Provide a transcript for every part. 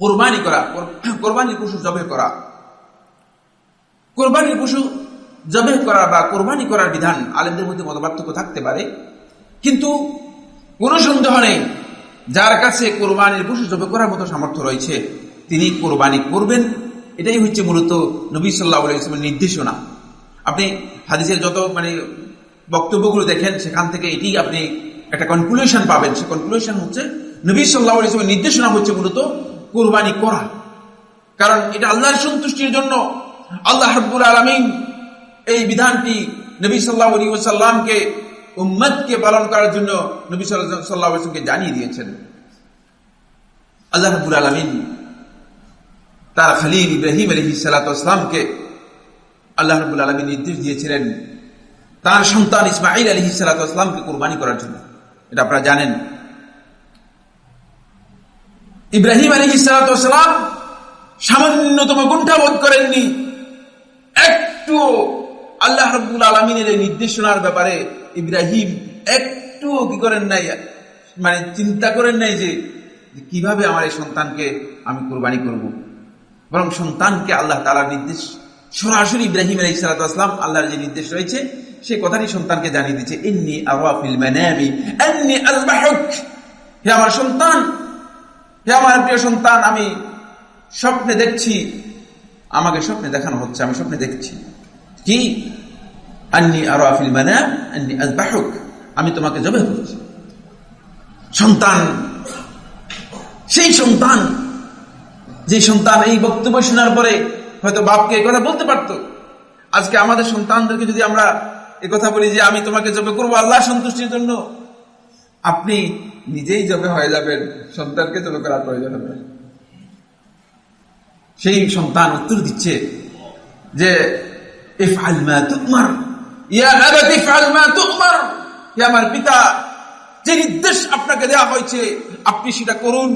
কোরবানি করা কোরবানির পশু জবে করা। কোরবানির পশু জবে করা বা কোরবানি করার বিধান আলেমদের মধ্যে মতপার্থক্য থাকতে পারে, কিন্তু কোনো সন্দেহ নেই যার কাছে কোরবানির পশু জবে করার মতো সামর্থ্য রয়েছে, তিনি কোরবানি করবেন। এটাই হচ্ছে মূলত নবী সাল্লাহ ইসলামের নির্দেশনা। আপনি হাদিসের যত মানে বক্তব্যগুলো দেখেন, সেখান থেকে এটি আপনি একটা কনক্লুশন পাবেন। সে কনক্লুশন হচ্ছে নবী সাল্লাহ ইসলামের নির্দেশনা হচ্ছে মূলত কোরবানি করা। কারণ এটা আল্লাহর সন্তুষ্টির জন্য আল্লাহ হাব্বুল আলমিন এই বিধানটি নবী সাল্লাহ আলী সাল্লামকে উম্মদকে পালন করার জন্য নবী সাল্লাহ আসলামকে জানিয়ে দিয়েছেন। আল্লাহ হাবুল আলমিন তার খালিল ইব্রাহিম আলহি সাল্লাহামকে আল্লাহ রবুল আলমী নির্দেশ দিয়েছিলেন তার সন্তান ইসমাইল আলহি সাল্লাহামকে কোরবানি করার জন্য। এটা আপনারা জানেন। ইব্রাহিম আলী সালাম সামান্যতম গুণ্ঠাবোধ করেননি একটু আল্লাহ রব্বুল আলমিনের এই নির্দেশনার ব্যাপারে ইব্রাহিম একটু কি করেন নাই মানে চিন্তা করেন নাই যে কীভাবে আমার এই সন্তানকে আমি কোরবানি করব। বরং সন্তানকে আল্লাহ তালার নির্দেশ, সরাসরি ইব্রাহিম আলী সালাতাম আল্লাহর যে নির্দেশ রয়েছে, সে কথাটি সন্তানকে জানিয়ে দিচ্ছে এমনি আওয়াফিল হে আমার সন্তান হে আমার প্রিয় সন্তান, আমি স্বপ্নে দেখছি, আমাকে স্বপ্নে দেখানো হচ্ছে, আমি স্বপ্নে দেখছি। কি? আন্নি আরও আফিল মানে আন্নি আজবাহক আমি তোমাকে জবে করছি। সন্তান, সেই সন্তান, যে সন্তান এই বক্তব্য শোনার পরে হয়তো বাপকে কথা বলতে পারত। আজকে আমাদের সন্তানদেরকে যদি আমরা কথা বলি যে আমি তোমাকে জবে করব আল্লাহ সন্তুষ্টির জন্য আপনি নিজেই জবে হয়ে যাবেন, সন্তানকে জবে করার প্রয়োজন হবে। সেই সন্তান উত্তর দিচ্ছে যে আমার পিতা, যে নির্দেশ আপনাকে দেওয়া হয়েছে, আপনি সেটা করুন।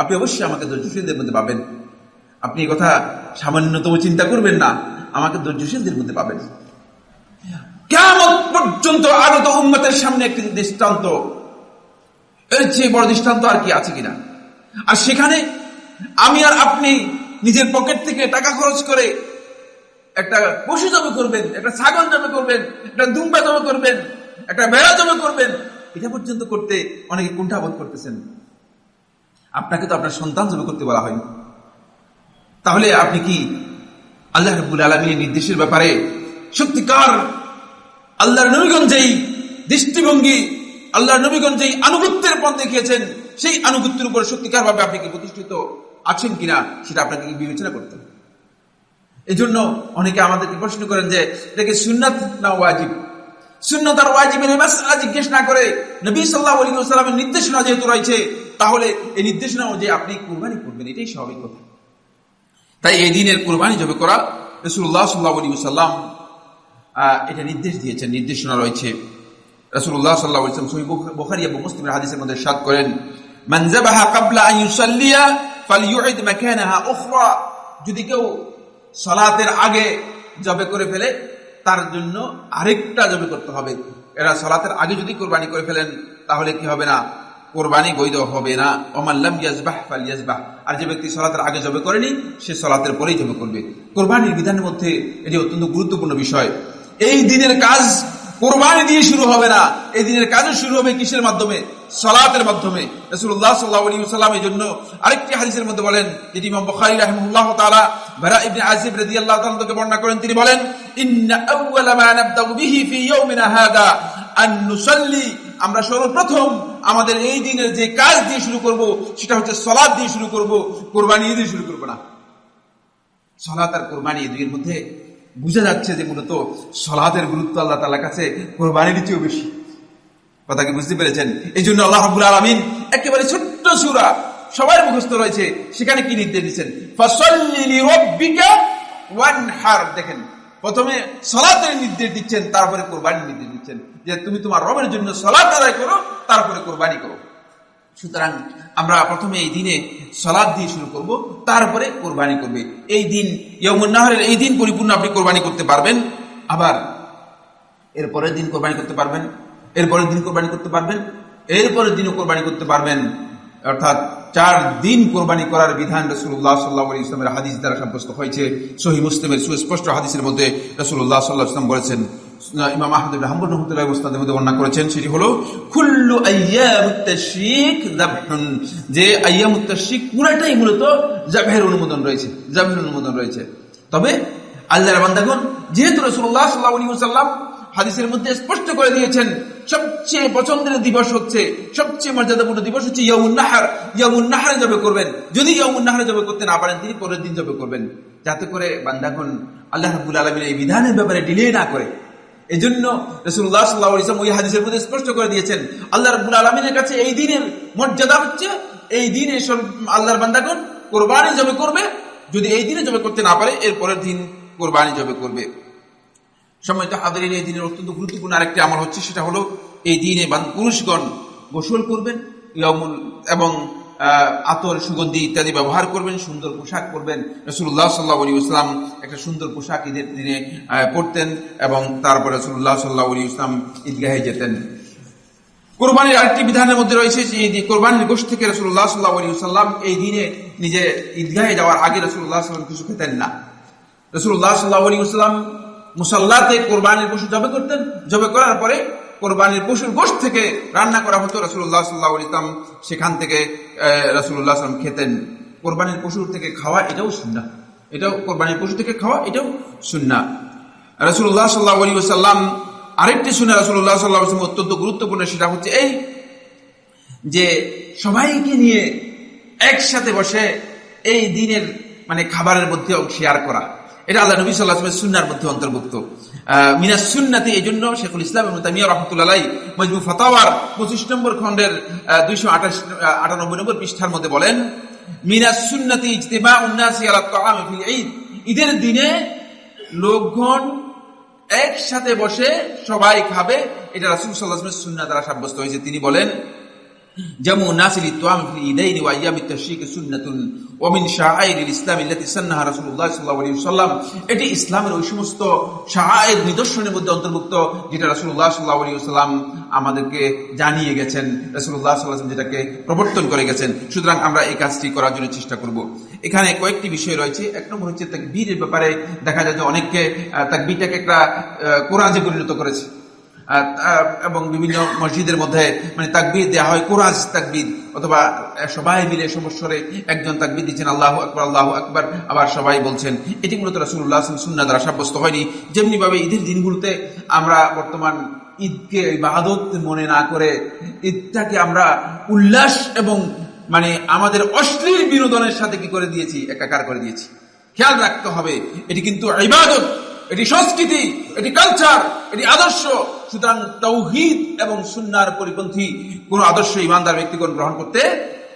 আপনি অবশ্যই আমাকে ধৈর্যশীলদের মধ্যে পাবেন। আপনি কথা সামান্যতম চিন্তা করবেন না, আমাকে ধৈর্যশীলদের মধ্যে পাবেন। কেমন পর্যন্ত আগত উন্মতের সামনে একটি দৃষ্টান্ত। এর চেয়ে বড় দৃষ্টান্ত আর কি আছে কিনা? আর সেখানে আমি আর আপনি নিজের পকেট থেকে টাকা খরচ করে একটা পশু জমে করবেন, একটা ছাগল জমে করবেন, একটা দুম্বা জমে করবেন, একটা বেড়া জমে করবেন, এটা পর্যন্ত করতে অনেকে কুণ্ঠাবোধ করতেছেন। আপনাকে তো আপনার সন্তান জমে করতে বলা হয়নি। তাহলে আপনি কি আল্লাহ রবুল আলমীর নির্দেশের ব্যাপারে সত্যিকার আল্লাহর নবীগঞ্জ যেই দৃষ্টিভঙ্গি, আল্লাহর নবীগঞ্জ যেই আনুগত্যের পথ দেখিয়েছেন, সেই আনুগত্যের উপর সত্যিকার ভাবে আপনি কি প্রতিষ্ঠিত আছেন কিনা সেটা আপনাকে বিবেচনা করতে হবে? এই জন্য অনেকে আমাদেরকে প্রশ্ন করেন যে এটাকে সুন্নাত না ওয়াজিব? সুন্নত আর ওয়াজিবের জিজ্ঞেস না করে নবী সাল্লাল্লাহু আলাইহি ওয়াসাল্লামের নির্দেশনা যেহেতু রয়েছে, তাহলে এই নির্দেশনা অনুযায়ী আপনি কুরবানি করবেন, এটাই স্বাভাবিক কথা। তাই এই দিনের কুরবানি জবে করা রাসূলুল্লাহ সাল্লাল্লাহু আলাইহি ওয়াসাল্লাম এটা নির্দেশ দিয়েছেন, নির্দেশনা রয়েছে। রাসূলুল্লাহ সাল্লাল্লাহু আলাইহি ওয়াসাল্লাম সহিহ বুখারী এবং মুসলিমের হাদিসের মধ্যে সাত করেন যদি কেউ সালাতের আগে জবে করে ফেলে, তার জন্য আরেকটা জবে করতে হবে। এরা সলাতের আগে যদি কোরবানি করে ফেলেন, তাহলে কি হবে না? কোরবানি বৈধ হবে না। ওমাল্লাম ইয়াজবাহ ফাল ইয়াজবাহ আর যে ব্যক্তি সলাতের আগে জবে করেনি, সে সলাতের পরেই জবে করবে। কোরবানির বিধানের মধ্যে এটি অত্যন্ত গুরুত্বপূর্ণ বিষয়। এই দিনের কাজ কোরবানি দিয়ে শুরু হবে না। এই দিনের কাজও শুরু হবে কিসের মাধ্যমে? সলাতের মাধ্যমে। রসুল্লাহ সাল্লাহ আলী সাল্লাম এই জন্য আরেকটি হাদিসের মধ্যে বলেন, যেটি ইমাম বখারি রাহমুল্লাহ তাআলা ভারা ইবনে আজিব রাদিয়াল্লাহু তাআলা থেকে বর্ণনা করেন, তিনি বলেন আমরা সর্বপ্রথম আমাদের এই দিনের যে কাজ দিয়ে শুরু করব, সেটা হচ্ছে সলাদ দিয়ে শুরু করব, কোরবানি দিয়ে শুরু করব না। সলাত আর কোরবানি দুইয়ের মধ্যে বুঝা যাচ্ছে যে মূলত সলাদের গুরুত্ব আল্লাহ তালার কাছে কোরবানির চেয়েও বেশি। কথা কি বুঝতে পেরেছেন? এই জন্য আল্লাহ হাবুল আলমিন একেবারে ছোট্ট সুরা সবাই মুখস্থ রয়েছে। সেখানে কি নির্দেশ দিচ্ছেন? দেখেন, প্রথমে সলাতের নির্দেশ দিচ্ছেন, তারপরে কোরবানির নির্দেশ দিচ্ছেন। যে তুমি তোমার রবের জন্য সলাত আদায় করো, তারপরে কোরবানি করো। সুতরাং আমরা প্রথমে এই দিনে সলাদ দিয়ে শুরু করব, তারপরে কোরবানি করবে। এই দিন ইয়মুন্নাহরের এই দিন পরিপূর্ণ আপনি কোরবানি করতে পারবেন। আবার এরপরের দিন কোরবানি করতে পারবেন এরপরের দিন কোরবানি করতে পারবেন এরপরের দিনও কোরবানি করতে পারবেন। অর্থাৎ চার দিন কোরবানি করার বিধান রসুল্লাহ সাল্লাহ ইসলামের হাদিস দ্বারা সাব্যস্ত হয়েছে। সহি মুসলিমের সুস্পষ্ট হাদিসের মধ্যে রসুল্লাহ সাল্লাহ ইসলাম বলেছেন ইমাম আহমদ রহমতুল্লাহ মধ্যে বর্ণনা করেছেন, সেটি খুল্লু যাবহুন যে পুরাটাই মূলত জাবের অনুমোদন রয়েছে জাবের অনুমোদন রয়েছে। তবে আল্লাহর বান্দাগণ, যেহেতু রসুল্লাহ সাল্লাহ আলী সাল্লাম হাদিসের মধ্যে স্পষ্ট করে দিয়েছেন, সবচেয়ে পছন্দের দিবস হচ্ছে, সবচেয়ে মর্যাদাপূর্ণ দিবস হচ্ছে ইয়ামুন নাহার। ইয়ামুন নাহারে জবে করবেন। যদি ইয়ামুন নাহারে জবে করতে না পারেন, তিনি পরের দিন জবে করবেন। যাতে করে বান্দাগণ আল্লাহ রাবুল আলমীর এই বিধানের ব্যাপারে ডিলে না করে। এই জন্য রসুল্লাহ সাল্লাহ ইসলাম ওই হাদিসের মধ্যে স্পষ্ট করে দিয়েছেন, আল্লাহ রবুল আলমিনের কাছে এই দিনের মর্যাদা হচ্ছে, এই দিনে আল্লাহর বান্দাগণ কোরবানি জবে করবে, যদি এই দিনে জবে করতে না পারে, এর পরের দিন কোরবানি জবে করবে। সময়ত হাদের এই দিনের অত্যন্ত গুরুত্বপূর্ণ আরেকটি আমল হচ্ছে, সেটা হলো এই দিনে পুরুষগণ গোসল করবেন এবং আতর, সুগন্ধি ইত্যাদি ব্যবহার করবেন, সুন্দর পোশাক করবেন রসুল্লাহ সাল্লাহ আলী ইসলাম একটা সুন্দর পোশাক ঈদের দিনে পরতেন এবং তারপরে রসুল্লাহ সাল্লাহ আলী ইসলাম ঈদগাহে যেতেন। কোরবানির আরেকটি বিধানের মধ্যে রয়েছে যে কোরবানির গোষ্ঠ থেকে রসুল্লাহ সাল্লাহ আলী সাল্লাম এই দিনে নিজে ঈদগাহে যাওয়ার আগে রসুল্লাহ সাল্লাম কিছু খেতেন না। রসুল্লাহ সাল্লাহ আলী ইসলাম মুসাল্লাতে কোরবানির পশু জবে করতেন। জবে করার পরে কোরবানির পশুর গোষ্ঠ থেকে রান্না করা হতো রসুল্লাহ সাল্লাহ ইসলাম সেখান থেকে রসুল্লাহ সাল্লাম খেতেন। কোরবানির পশুর থেকে খাওয়া এটাও শুননা এটাও কোরবানির পশু থেকে খাওয়া এটাও শুননা রসুল্লাহ সাল্লাহ আলী সাল্লাম আরেকটি শুনে রসুল্লাহ সাল্লাহ আসলাম অত্যন্ত গুরুত্বপূর্ণ সেটা হচ্ছে এই যে সবাইকে নিয়ে একসাথে বসে এই দিনের মানে খাবারের মধ্যে শেয়ার করা। এটা আল্লাহ নবী সাল্লাহ সুন্নার মধ্যে অন্তর্ভুক্ত। মিনাস সুন্নাতে এই জন্য শেখুল ইসলাম এবং তামিয়া রহমতুল্লাহ মজবু ফতাওয়ার পঁচিশ নম্বর খণ্ডের দুইশো আঠাশ আটানব্বই নম্বর পৃষ্ঠার মধ্যে বলেন, মিনাস সুন্নাতি ইজতেমা উন্নাসি আলা ঈদ। ঈদের দিনে লোকগণ একসাথে বসে সবাই খাবে, এটা রাসুল সাল্লাহ সুন্না দ্বারা সাব্যস্ত হয়েছে। তিনি বলেন নাসিল ইতওয়াম ফি ঈদাইন ওয়া আইয়ামিত তাশরিক সুন্নাতুন ওয়া মিন শাআইরিল ইসলাম আল্লাতী সান্নাহা রাসূলুল্লাহ সাল্লাল্লাহু আলাইহি ওয়াসাল্লাম এটি ইসলামের ওই সমস্ত নিদর্শনের মধ্যে অন্তর্ভুক্ত যেটা আমাদেরকে জানিয়ে গেছেন, রাসূলুল্লাহ যেটাকে প্রবর্তন করে গেছেন। সুতরাং আমরা এই কাজটি করার জন্য চেষ্টা করব। এখানে কয়েকটি বিষয় রয়েছে। এক নম্বর হচ্ছে তাকবীরের ব্যাপারে দেখা যায় যে অনেককে তাকবীরটাকে একটা কোরআজে পরিণত করেছে। এবং বিভিন্ন মসজিদের মধ্যে মানে তাকবির দেওয়া হয় কোরআজ তাকবির, অথবা সবাই মিলে সমস্যরে একজন তাকবির দিচ্ছেন, আল্লাহ আকবর আল্লাহ আকবর, আবার সবাই বলছেন, এটি মূলত রাসুল্লাহ সুন্না দ্বারা সাব্যস্ত হয়নি। যেমনি ভাবে ঈদের দিনগুলোতে আমরা বর্তমান ঈদকে বাহাদত মনে না করে, ঈদটাকে আমরা উল্লাস এবং মানে আমাদের অশ্লীল বিনোদনের সাথে কি করে দিয়েছি? একাকার করে দিয়েছি। খেয়াল রাখতে হবে, এটি কিন্তু ইবাদত। এটি সংস্কৃতি, এটি কালচার এটি আদর্শ। সুতরাং তৌহিদ এবং সুন্নার পরিপন্থী কোন আদর্শ ইমানদার ব্যক্তিগণ গ্রহণ করতে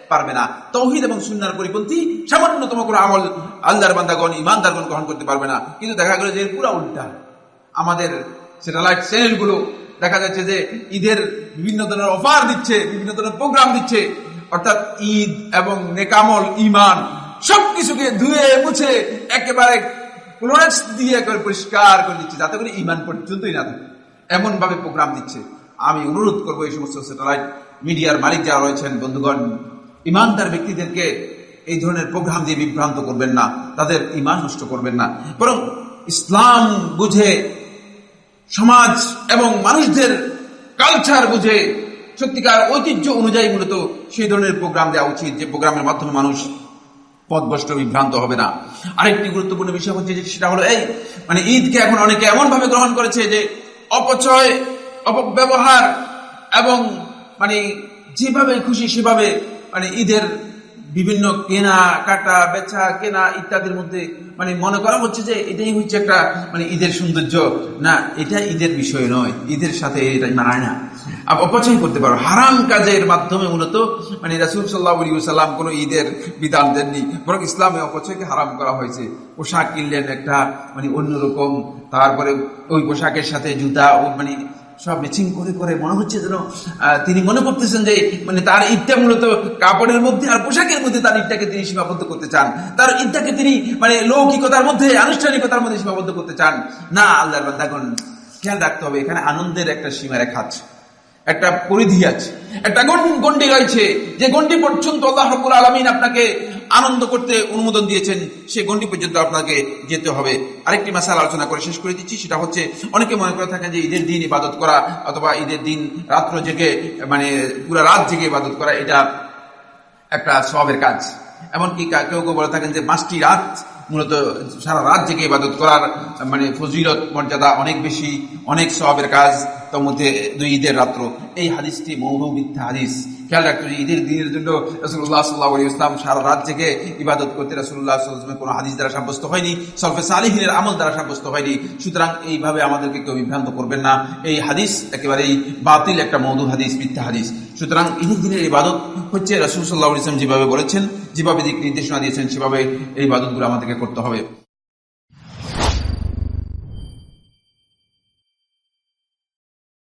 পারবে না। তৌহিদ এবং সুন্নার পরিপন্থী সামান্যতম কোন আমল আল্লাহর বান্দাগণ, ইমানদারগণ গ্রহণ করতে পারবে না। কিন্তু দেখা গেল যে পুরো উল্টা। আমাদের স্যাটেলাইট চ্যানেলগুলো দেখা যাচ্ছে যে ঈদের বিভিন্ন ধরনের অফার দিচ্ছে, বিভিন্ন ধরনের প্রোগ্রাম দিচ্ছে। অর্থাৎ ঈদ এবং নেকামল ইমান সবকিছুকে ধুয়ে মুছে একেবারে ক্লোরাক্স দিয়ে একবার পরিষ্কার করে দিচ্ছে, যাতে করে ইমান পর্যন্তই না থাকে। এমনভাবে প্রোগ্রাম দিচ্ছে। আমি অনুরোধ করব এই সমস্ত স্যাটেলাইট মিডিয়ার মালিক যারা রয়েছেন, বন্ধুগণ, ইমানদার ব্যক্তিদেরকে এই ধরনের প্রোগ্রাম দিয়ে বিভ্রান্ত করবেন না, তাদের ইমান নষ্ট করবেন না। বরং ইসলাম বুঝে, সমাজ এবং মানুষদের কালচার বুঝে, সত্যিকার ঐতিহ্য অনুযায়ী মূলত সেই ধরনের প্রোগ্রাম দেওয়া উচিত, যে প্রোগ্রামের মাধ্যমে মানুষ পথভ্রষ্ট বিভ্রান্ত হবে না। আরেকটি গুরুত্বপূর্ণ বিষয় হচ্ছে যে সেটা হলো এই মানে ঈদকে এখন অনেকে এমন ভাবে গ্রহণ করেছে যে অপচয়, অপব্যবহার এবং মানে যেভাবে খুশি সেভাবে মানে ঈদের বিভিন্ন কেনা, কাটা, বেচা, কেনা ইত্যাদির মধ্যে মানে মনে করা হচ্ছে যে এটাই হচ্ছে একটা মানে ঈদের সৌন্দর্য। না, এটা ঈদের বিষয় নয়। ঈদের সাথে এটা মানায় না। অপচয় করতে পারো। হারাম কাজের মাধ্যমে মূলত মানে রাসুল সাল্লাহ সাল্লাম কোন ঈদের বিধান দেননি। বরং ইসলামে অপচয়কে হারাম করা হয়েছে। পোশাক কিনলেন একটা মানে অন্যরকম। তারপরে ওই পোশাকের সাথে জুতা মানে সব ম্যাচিং করে করে মনে হচ্ছে যেন তিনি মনে করতেছেন যে মানে তার ঈদটা মূলত কাপড়ের মধ্যে আর পোশাকের মধ্যে তার ঈদটাকে তিনি সীমাবদ্ধ করতে চান। তার ঈদটাকে তিনি মানে লৌকিকতার মধ্যে, আনুষ্ঠানিকতার মধ্যে সীমাবদ্ধ করতে চান। না, আল্লাহর বান্দাগণ, খেয়াল রাখতে হবে, এখানে আনন্দের একটা সীমা রেখা আছে। একটা পরিধি আছে। একটা গন- গন্ডি রয়েছে যে গন্ডি পর্যন্ত আল্লাহ রাব্বুল আলামিন আপনাকে আনন্দ করতে অনুমোদন দিয়েছেন সেই গন্ডি পর্যন্ত আপনাকে যেতে হবে। আরেকটি মাসাল আলোচনা করে শেষ করে দিচ্ছি, সেটা হচ্ছে, অনেকে মনে করে থাকেন যে ঈদের দিন ইবাদত করা অথবা ঈদের দিন রাত্র জেগে মানে পুরো রাত জেগে ইবাদত করা, এটা একটা সবের কাজ। এমনকি কেউ কেউ বলে থাকেন যে পাঁচটি রাত মূলত সারা রাত জেগে ইবাদত করার মানে ফজিলত, মর্যাদা অনেক বেশি, অনেক সবের কাজ। তার মধ্যে দুই ঈদের রাত্র। এই হাদিসটি মৌন মিথ্যা হাদিস। খেয়াল রাখতে হবে, ঈদের দিনের জন্য রসুল্লাহ সাল্লাহ ইসলাম সারা রাত জেগে ইবাদত করতে রসুল্লাহ সাল্লামের কোনো হাদিস দ্বারা সাব্যস্ত হয়নি সলফে সালিহিনের আমল দ্বারা সাব্যস্ত হয়নি। সুতরাং এইভাবে আমাদেরকে কেউ বিভ্রান্ত করবেন না। এই হাদিস একেবারেই বাতিল একটা মৌদু হাদিস মিথ্যা হাদিস। সুতরাং ঈদের দিনের ইবাদত হচ্ছে রসুল সাল্লাহ ইসলাম যেভাবে বলেছেন যেভাবে দিক নির্দেশনা দিয়েছেন সেভাবে এই ইবাদতগুলো আমাদেরকে করতে হবে।